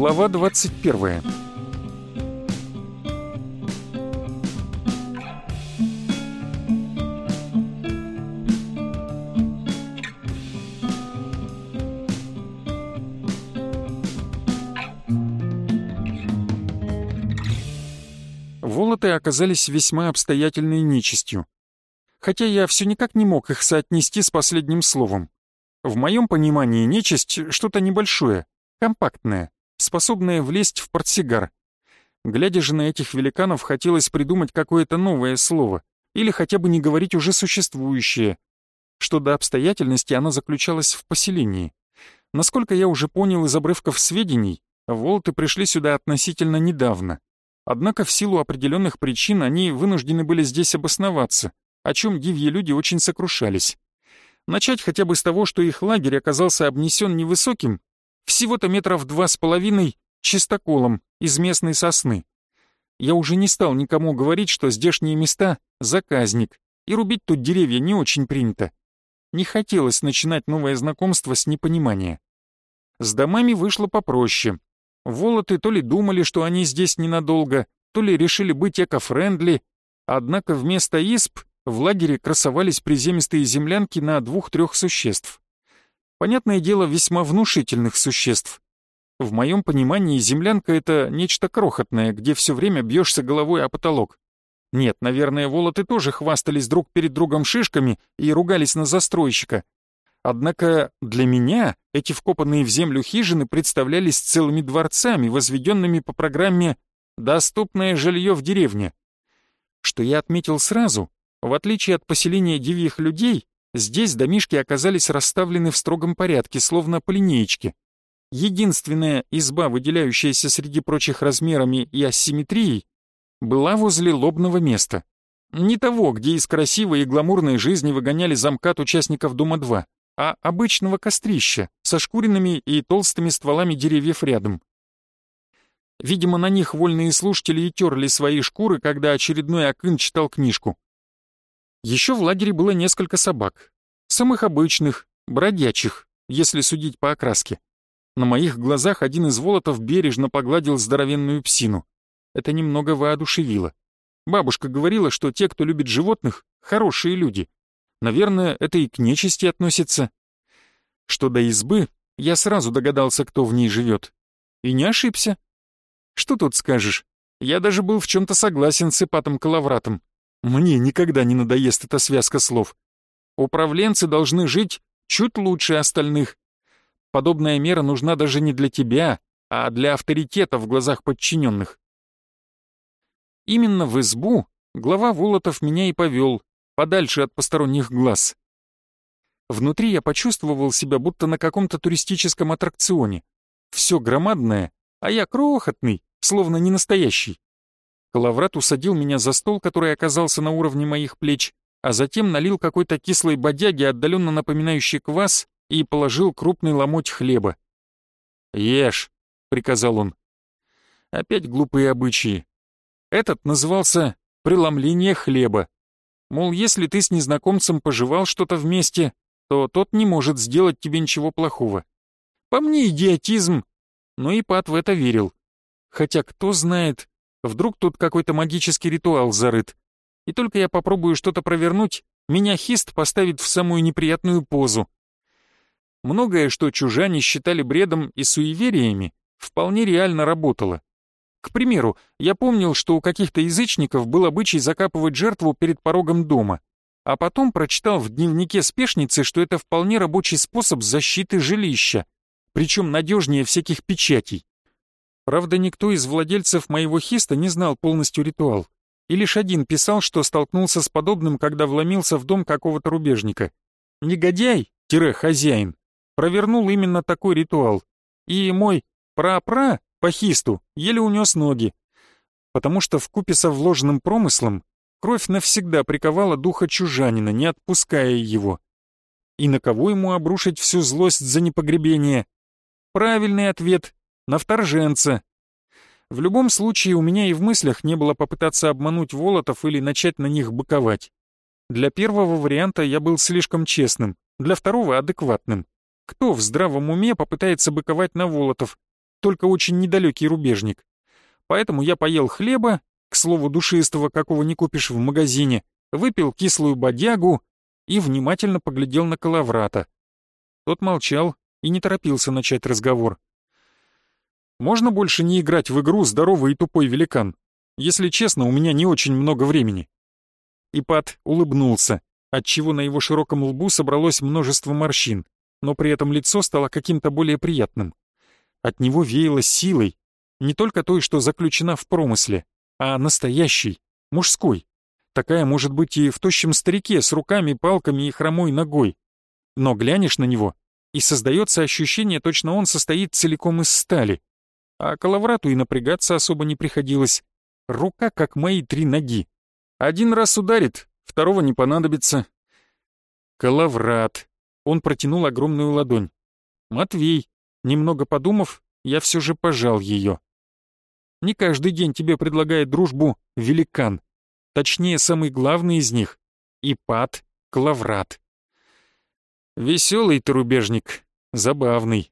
Глава 21 Волоты оказались весьма обстоятельной нечистью. Хотя я все никак не мог их соотнести с последним словом. В моем понимании нечисть — что-то небольшое, компактное, способное влезть в портсигар. Глядя же на этих великанов, хотелось придумать какое-то новое слово или хотя бы не говорить уже существующее. Что до обстоятельности, она заключалась в поселении. Насколько я уже понял из обрывков сведений, волты пришли сюда относительно недавно. Однако в силу определенных причин они вынуждены были здесь обосноваться, о чем дивьи люди очень сокрушались. Начать хотя бы с того, что их лагерь оказался обнесен невысоким, всего-то метров два с половиной, чистоколом из местной сосны. Я уже не стал никому говорить, что здешние места — заказник, и рубить тут деревья не очень принято. Не хотелось начинать новое знакомство с непонимания. С домами вышло попроще. Волоты то ли думали, что они здесь ненадолго, то ли решили быть эко-френдли, однако вместо исп в лагере красовались приземистые землянки на двух-трех существ. Понятное дело, весьма внушительных существ. В моем понимании землянка — это нечто крохотное, где все время бьешься головой о потолок. Нет, наверное, волоты тоже хвастались друг перед другом шишками и ругались на застройщика. Однако для меня эти вкопанные в землю хижины представлялись целыми дворцами, возведенными по программе «Доступное жилье в деревне». Что я отметил сразу, в отличие от поселения дивьих людей, здесь домишки оказались расставлены в строгом порядке, словно по линеечке. Единственная изба, выделяющаяся среди прочих размерами и асимметрией, была возле лобного места. Не того, где из красивой и гламурной жизни выгоняли замкат участников Дома-2, а обычного кострища со шкуренными и толстыми стволами деревьев рядом. Видимо, на них вольные слушатели и терли свои шкуры, когда очередной акын читал книжку. Еще в лагере было несколько собак. Самых обычных, бродячих, если судить по окраске. На моих глазах один из волотов бережно погладил здоровенную псину. Это немного воодушевило. Бабушка говорила, что те, кто любит животных, хорошие люди. Наверное, это и к нечисти относится. Что до избы, я сразу догадался, кто в ней живет. И не ошибся. Что тут скажешь? Я даже был в чем-то согласен с Ипатом Калавратом. Мне никогда не надоест эта связка слов. Управленцы должны жить чуть лучше остальных. Подобная мера нужна даже не для тебя, а для авторитета в глазах подчиненных. Именно в избу глава Волотов меня и повел, подальше от посторонних глаз. Внутри я почувствовал себя будто на каком-то туристическом аттракционе. Все громадное, а я крохотный, словно не настоящий. Калаврат усадил меня за стол, который оказался на уровне моих плеч, а затем налил какой-то кислой бодяги, отдаленно напоминающий квас, и положил крупный ломоть хлеба. «Ешь», — приказал он. Опять глупые обычаи. Этот назывался «преломление хлеба». Мол, если ты с незнакомцем пожевал что-то вместе, то тот не может сделать тебе ничего плохого. По мне идиотизм, но и Пат в это верил. Хотя кто знает, Вдруг тут какой-то магический ритуал зарыт. И только я попробую что-то провернуть, меня хист поставит в самую неприятную позу. Многое, что чужане считали бредом и суевериями, вполне реально работало. К примеру, я помнил, что у каких-то язычников был обычай закапывать жертву перед порогом дома, а потом прочитал в дневнике спешницы, что это вполне рабочий способ защиты жилища, причем надежнее всяких печатей. Правда, никто из владельцев моего хиста не знал полностью ритуал. И лишь один писал, что столкнулся с подобным, когда вломился в дом какого-то рубежника. Негодяй-хозяин провернул именно такой ритуал. И мой пра-пра по хисту еле унес ноги. Потому что в купе со вложенным промыслом кровь навсегда приковала духа чужанина, не отпуская его. И на кого ему обрушить всю злость за непогребение? Правильный ответ на вторженца. В любом случае у меня и в мыслях не было попытаться обмануть Волотов или начать на них быковать. Для первого варианта я был слишком честным, для второго — адекватным. Кто в здравом уме попытается быковать на Волотов? только очень недалекий рубежник. Поэтому я поел хлеба, к слову душистого, какого не купишь в магазине, выпил кислую бодягу и внимательно поглядел на Калаврата. Тот молчал и не торопился начать разговор. «Можно больше не играть в игру «Здоровый и тупой великан»? Если честно, у меня не очень много времени». Ипат улыбнулся, отчего на его широком лбу собралось множество морщин, но при этом лицо стало каким-то более приятным. От него веяло силой, не только той, что заключена в промысле, а настоящей, мужской. Такая может быть и в тощем старике с руками, палками и хромой ногой. Но глянешь на него, и создается ощущение, точно он состоит целиком из стали. А Калаврату и напрягаться особо не приходилось. Рука, как мои три ноги. Один раз ударит, второго не понадобится. Калаврат. Он протянул огромную ладонь. Матвей. Немного подумав, я все же пожал ее. Не каждый день тебе предлагает дружбу великан. Точнее, самый главный из них — Ипат Клаврат. Веселый ты рубежник, забавный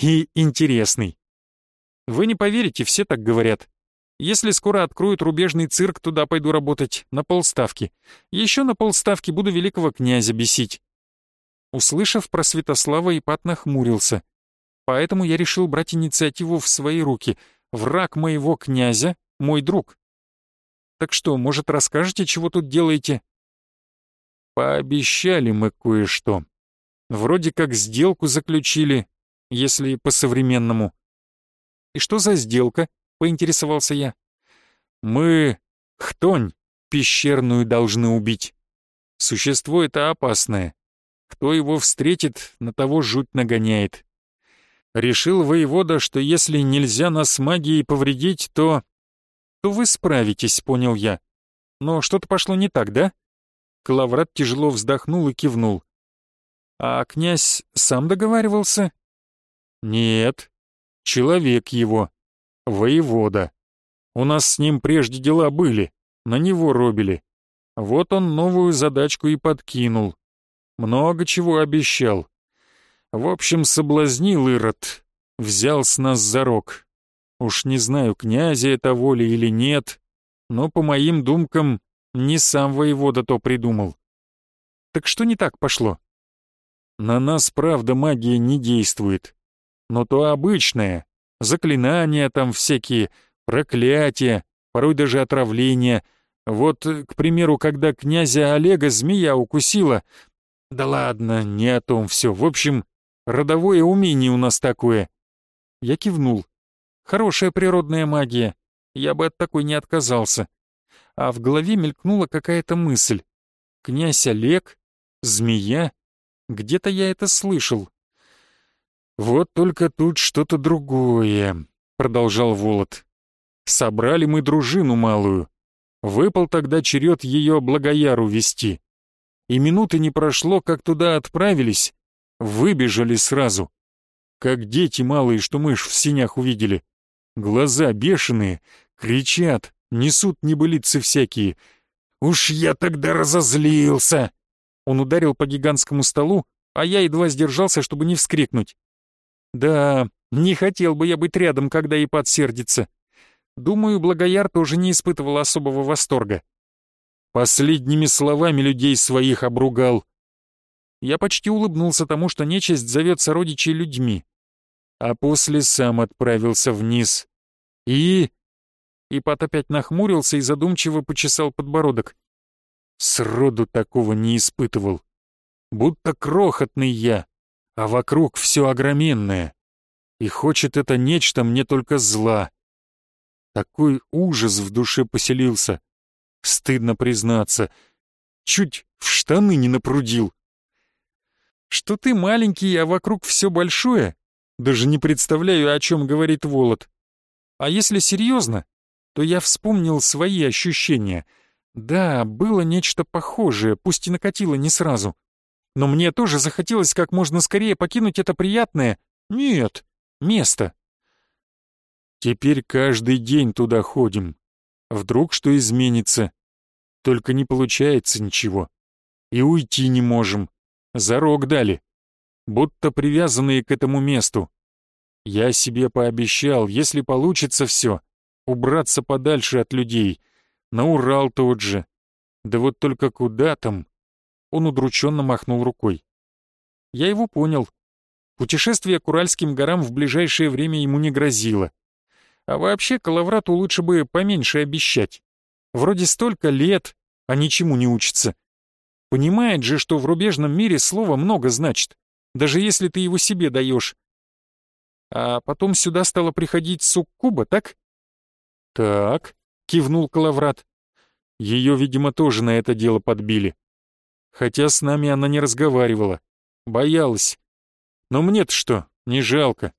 и интересный. Вы не поверите, все так говорят. Если скоро откроют рубежный цирк, туда пойду работать, на полставки. Еще на полставки буду великого князя бесить. Услышав про Святослава, Ипат нахмурился. Поэтому я решил брать инициативу в свои руки. Враг моего князя — мой друг. Так что, может, расскажете, чего тут делаете?» «Пообещали мы кое-что. Вроде как сделку заключили, если по-современному». «И что за сделка?» — поинтересовался я. «Мы хтонь пещерную должны убить. Существо это опасное. Кто его встретит, на того жуть нагоняет. Решил воевода, что если нельзя нас магией повредить, то то вы справитесь, понял я. Но что-то пошло не так, да? Клаврат тяжело вздохнул и кивнул. А князь сам договаривался? Нет, человек его, воевода. У нас с ним прежде дела были, на него робили. Вот он новую задачку и подкинул. Много чего обещал. В общем, соблазнил Ирод, взял с нас за рог. Уж не знаю, князя это воли или нет, но, по моим думкам, не сам воевода то придумал. Так что не так пошло? На нас, правда, магия не действует. Но то обычное. Заклинания там всякие, проклятия, порой даже отравления. Вот, к примеру, когда князя Олега змея укусила... Да ладно, не о том все. В общем, родовое умение у нас такое. Я кивнул. Хорошая природная магия. Я бы от такой не отказался. А в голове мелькнула какая-то мысль. Князь Олег? Змея? Где-то я это слышал. «Вот только тут что-то другое», — продолжал Волод. «Собрали мы дружину малую. Выпал тогда черед ее Благояру вести. И минуты не прошло, как туда отправились. Выбежали сразу. Как дети малые, что мышь в синях увидели. Глаза бешеные, кричат, несут небылицы всякие. Уж я тогда разозлился!» Он ударил по гигантскому столу, а я едва сдержался, чтобы не вскрикнуть. «Да, не хотел бы я быть рядом, когда и подсердится. Думаю, Благояр тоже не испытывал особого восторга. Последними словами людей своих обругал. Я почти улыбнулся тому, что нечисть зовет сородичей людьми а после сам отправился вниз. И... Ипат опять нахмурился и задумчиво почесал подбородок. Сроду такого не испытывал. Будто крохотный я, а вокруг все огроменное. И хочет это нечто мне только зла. Такой ужас в душе поселился. Стыдно признаться. Чуть в штаны не напрудил. Что ты маленький, а вокруг все большое, даже не представляю, о чем говорит Волод. А если серьезно, то я вспомнил свои ощущения. Да, было нечто похожее, пусть и накатило не сразу. Но мне тоже захотелось как можно скорее покинуть это приятное... Нет, место. Теперь каждый день туда ходим. Вдруг что изменится. Только не получается ничего. И уйти не можем. Зарок дали будто привязанные к этому месту. Я себе пообещал, если получится все, убраться подальше от людей, на Урал тот же. Да вот только куда там? Он удрученно махнул рукой. Я его понял. Путешествие к Уральским горам в ближайшее время ему не грозило. А вообще Калаврату лучше бы поменьше обещать. Вроде столько лет, а ничему не учится. Понимает же, что в рубежном мире слово много значит, даже если ты его себе даешь. А потом сюда стала приходить суккуба, так? Так, кивнул Калаврат. Ее, видимо, тоже на это дело подбили. Хотя с нами она не разговаривала. Боялась. Но мне-то что, не жалко.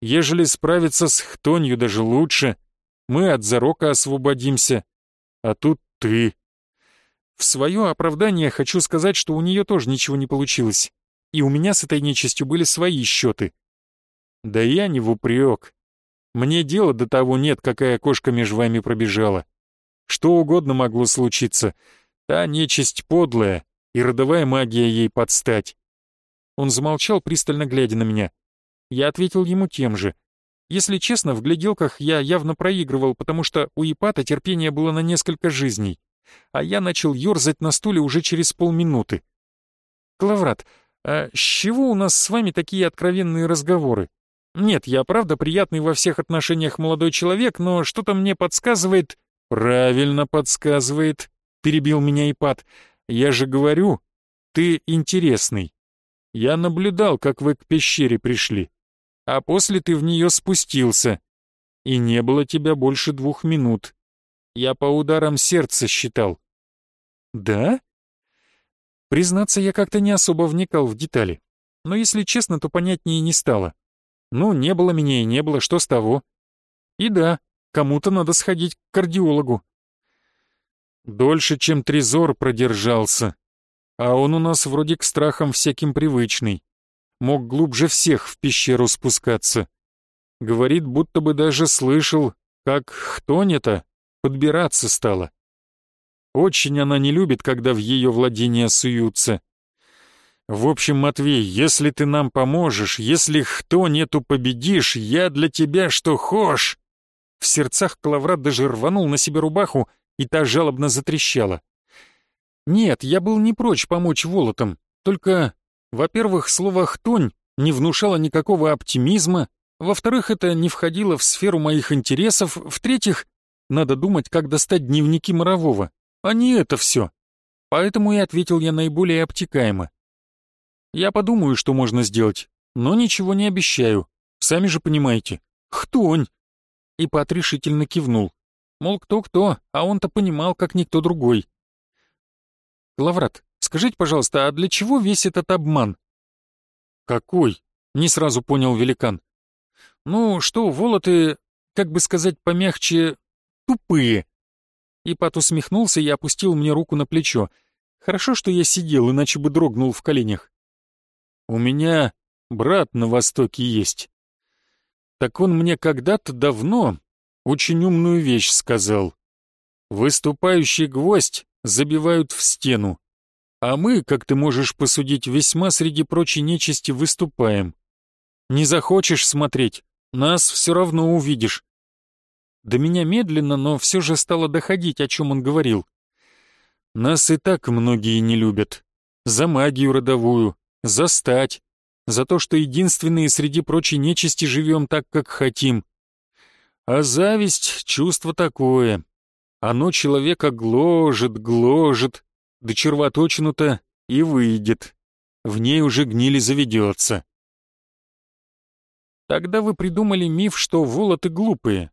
Ежели справиться с хтонью даже лучше, мы от зарока освободимся. А тут ты. В свое оправдание хочу сказать, что у нее тоже ничего не получилось. И у меня с этой нечистью были свои счеты. Да я не в упрек. Мне дела до того нет, какая кошка между вами пробежала. Что угодно могло случиться. Та нечисть подлая, и родовая магия ей подстать. Он замолчал, пристально глядя на меня. Я ответил ему тем же. Если честно, в гляделках я явно проигрывал, потому что у Ипата терпение было на несколько жизней, а я начал ерзать на стуле уже через полминуты. «Клаврат, а с чего у нас с вами такие откровенные разговоры? Нет, я правда приятный во всех отношениях молодой человек, но что-то мне подсказывает...» «Правильно подсказывает», — перебил меня Ипат. «Я же говорю, ты интересный. Я наблюдал, как вы к пещере пришли, а после ты в нее спустился, и не было тебя больше двух минут. Я по ударам сердца считал». «Да?» Признаться, я как-то не особо вникал в детали, но если честно, то понятнее не стало. Ну, не было меня и не было, что с того? И да, кому-то надо сходить к кардиологу. Дольше, чем Трезор продержался. А он у нас вроде к страхам всяким привычный. Мог глубже всех в пещеру спускаться. Говорит, будто бы даже слышал, как хтонета подбираться стала. Очень она не любит, когда в ее владения суются. В общем, Матвей, если ты нам поможешь, если кто нету победишь, я для тебя что хошь!» В сердцах Клаврат даже рванул на себе рубаху, и та жалобно затрещала. «Нет, я был не прочь помочь Волотам, только, во-первых, слово «хтонь» не внушало никакого оптимизма, во-вторых, это не входило в сферу моих интересов, в-третьих, надо думать, как достать дневники Морового, а не это все. Поэтому и ответил я наиболее обтекаемо. Я подумаю, что можно сделать, но ничего не обещаю. Сами же понимаете. Хтонь!» И Пат решительно кивнул. Мол, кто-кто, а он-то понимал, как никто другой. «Лаврат, скажите, пожалуйста, а для чего весь этот обман?» «Какой?» — не сразу понял великан. «Ну, что, волоты, как бы сказать помягче, тупые». Ипат усмехнулся и опустил мне руку на плечо. Хорошо, что я сидел, иначе бы дрогнул в коленях. У меня брат на Востоке есть. Так он мне когда-то давно очень умную вещь сказал. Выступающий гвоздь забивают в стену, а мы, как ты можешь посудить, весьма среди прочей нечисти выступаем. Не захочешь смотреть, нас все равно увидишь. До меня медленно, но все же стало доходить, о чем он говорил. Нас и так многие не любят. За магию родовую, за стать, за то, что единственные среди прочей нечисти живем так, как хотим. А зависть — чувство такое. Оно человека гложет, гложет, до червоточину-то и выйдет. В ней уже гнили заведется. Тогда вы придумали миф, что волоты глупые.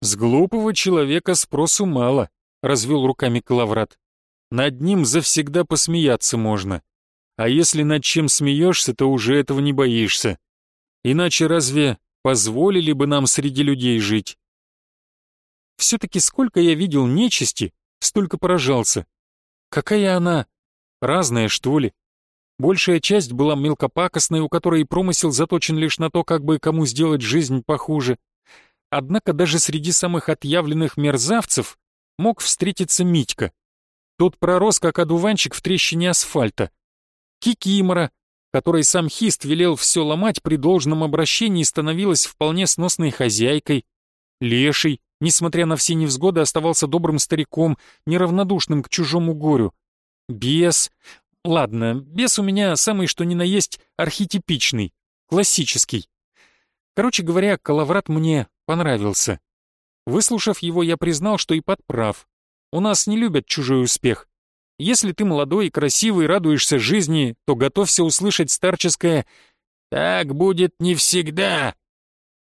С глупого человека спросу мало, развел руками Калаврат. Над ним завсегда посмеяться можно. А если над чем смеешься, то уже этого не боишься. Иначе разве позволили бы нам среди людей жить? Все-таки сколько я видел нечисти, столько поражался. Какая она? Разная, что ли? Большая часть была мелкопакостной, у которой промысел заточен лишь на то, как бы кому сделать жизнь похуже. Однако даже среди самых отъявленных мерзавцев мог встретиться Митька. Тот пророс, как одуванчик в трещине асфальта. Кикимора, которой сам Хист велел все ломать при должном обращении, становилась вполне сносной хозяйкой. Леший, несмотря на все невзгоды, оставался добрым стариком, неравнодушным к чужому горю. Бес... Ладно, бес у меня самый что ни на есть архетипичный, классический. Короче говоря, Калаврат мне понравился. Выслушав его, я признал, что и подправ. У нас не любят чужой успех. Если ты молодой и красивый, радуешься жизни, то готовься услышать старческое «Так будет не всегда».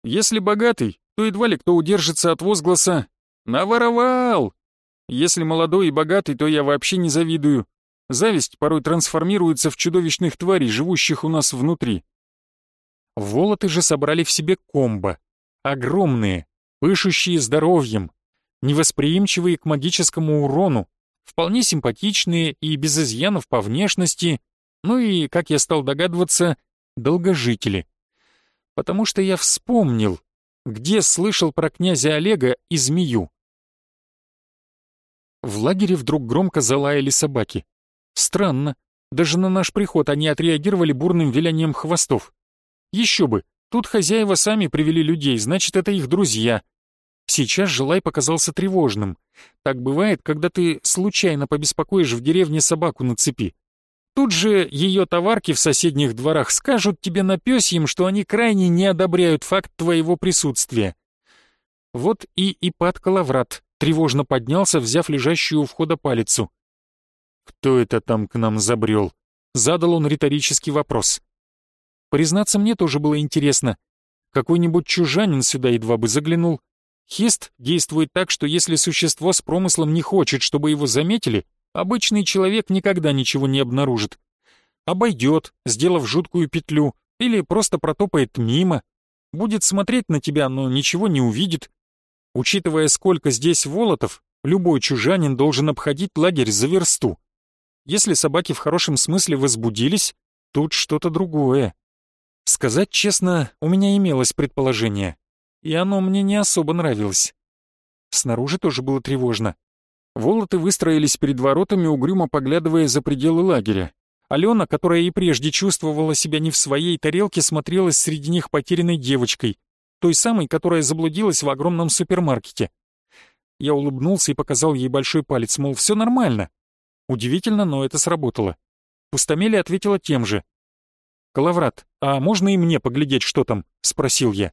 Если богатый, то едва ли кто удержится от возгласа «Наворовал!». Если молодой и богатый, то я вообще не завидую. Зависть порой трансформируется в чудовищных тварей, живущих у нас внутри. Волоты же собрали в себе комбо. Огромные, пышущие здоровьем, невосприимчивые к магическому урону, вполне симпатичные и без изъянов по внешности, ну и, как я стал догадываться, долгожители. Потому что я вспомнил, где слышал про князя Олега и змею. В лагере вдруг громко залаяли собаки. Странно, даже на наш приход они отреагировали бурным вилянием хвостов. Еще бы, тут хозяева сами привели людей, значит, это их друзья. Сейчас Желай показался тревожным. Так бывает, когда ты случайно побеспокоишь в деревне собаку на цепи. Тут же ее товарки в соседних дворах скажут тебе на пёсьем, что они крайне не одобряют факт твоего присутствия. Вот и Ипат Калаврат тревожно поднялся, взяв лежащую у входа палицу. «Кто это там к нам забрел?» — задал он риторический вопрос. Признаться, мне тоже было интересно. Какой-нибудь чужанин сюда едва бы заглянул. Хист действует так, что если существо с промыслом не хочет, чтобы его заметили, обычный человек никогда ничего не обнаружит. Обойдет, сделав жуткую петлю, или просто протопает мимо, будет смотреть на тебя, но ничего не увидит. Учитывая, сколько здесь волотов, любой чужанин должен обходить лагерь за версту. Если собаки в хорошем смысле возбудились, тут что-то другое. Сказать честно, у меня имелось предположение и оно мне не особо нравилось. Снаружи тоже было тревожно. Волоты выстроились перед воротами, угрюмо поглядывая за пределы лагеря. Алена, которая и прежде чувствовала себя не в своей тарелке, смотрелась среди них потерянной девочкой, той самой, которая заблудилась в огромном супермаркете. Я улыбнулся и показал ей большой палец, мол, все нормально. Удивительно, но это сработало. Пустомели ответила тем же. «Калаврат, а можно и мне поглядеть, что там?» — спросил я.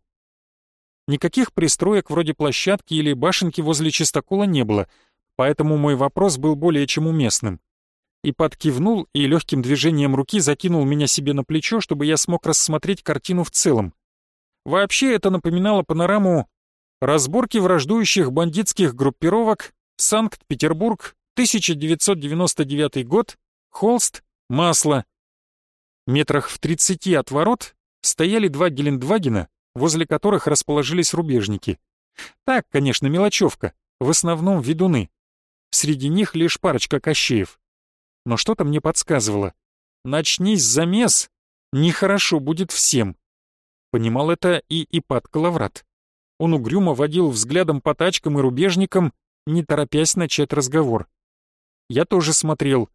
Никаких пристроек вроде площадки или башенки возле чистокола не было, поэтому мой вопрос был более чем уместным. И подкивнул и легким движением руки закинул меня себе на плечо, чтобы я смог рассмотреть картину в целом. Вообще это напоминало панораму разборки враждующих бандитских группировок Санкт-Петербург, 1999 год, холст, масло. Метрах в 30 от ворот стояли два Гелендвагена, возле которых расположились рубежники. Так, конечно, мелочевка, в основном ведуны. Среди них лишь парочка кощеев. Но что-то мне подсказывало. Начнись замес, нехорошо будет всем. Понимал это и Ипат Калаврат. Он угрюмо водил взглядом по тачкам и рубежникам, не торопясь начать разговор. Я тоже смотрел,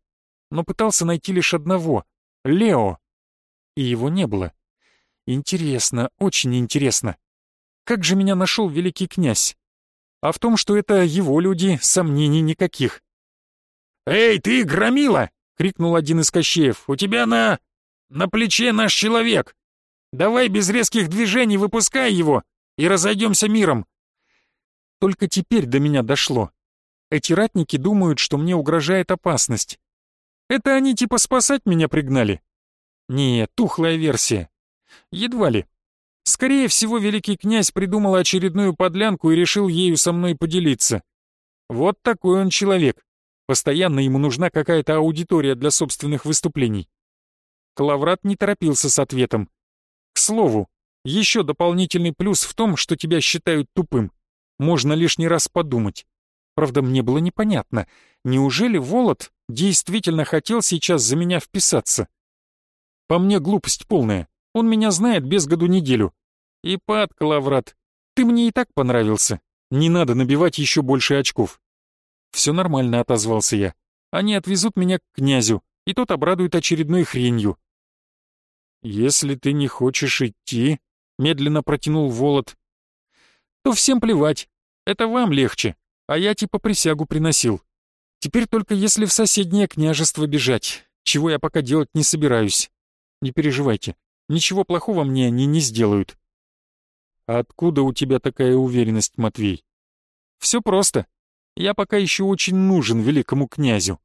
но пытался найти лишь одного — Лео. И его не было. Интересно, очень интересно. Как же меня нашел великий князь? А в том, что это его люди, сомнений никаких. «Эй, ты, громила!» — крикнул один из кощеев. «У тебя на... на плече наш человек! Давай без резких движений выпускай его и разойдемся миром!» Только теперь до меня дошло. Эти ратники думают, что мне угрожает опасность. Это они типа спасать меня пригнали? Не, тухлая версия. Едва ли. Скорее всего, великий князь придумал очередную подлянку и решил ею со мной поделиться. Вот такой он человек. Постоянно ему нужна какая-то аудитория для собственных выступлений. Клаврат не торопился с ответом. К слову, еще дополнительный плюс в том, что тебя считают тупым. Можно лишний раз подумать. Правда, мне было непонятно, неужели Волод действительно хотел сейчас за меня вписаться? По мне глупость полная. Он меня знает без году неделю. И пад, Калаврат, ты мне и так понравился. Не надо набивать еще больше очков. Все нормально, отозвался я. Они отвезут меня к князю, и тот обрадует очередной хренью. «Если ты не хочешь идти», — медленно протянул Волод, — «то всем плевать. Это вам легче, а я типа присягу приносил. Теперь только если в соседнее княжество бежать, чего я пока делать не собираюсь. Не переживайте, ничего плохого мне они не сделают». «Откуда у тебя такая уверенность, Матвей?» «Все просто. Я пока еще очень нужен великому князю.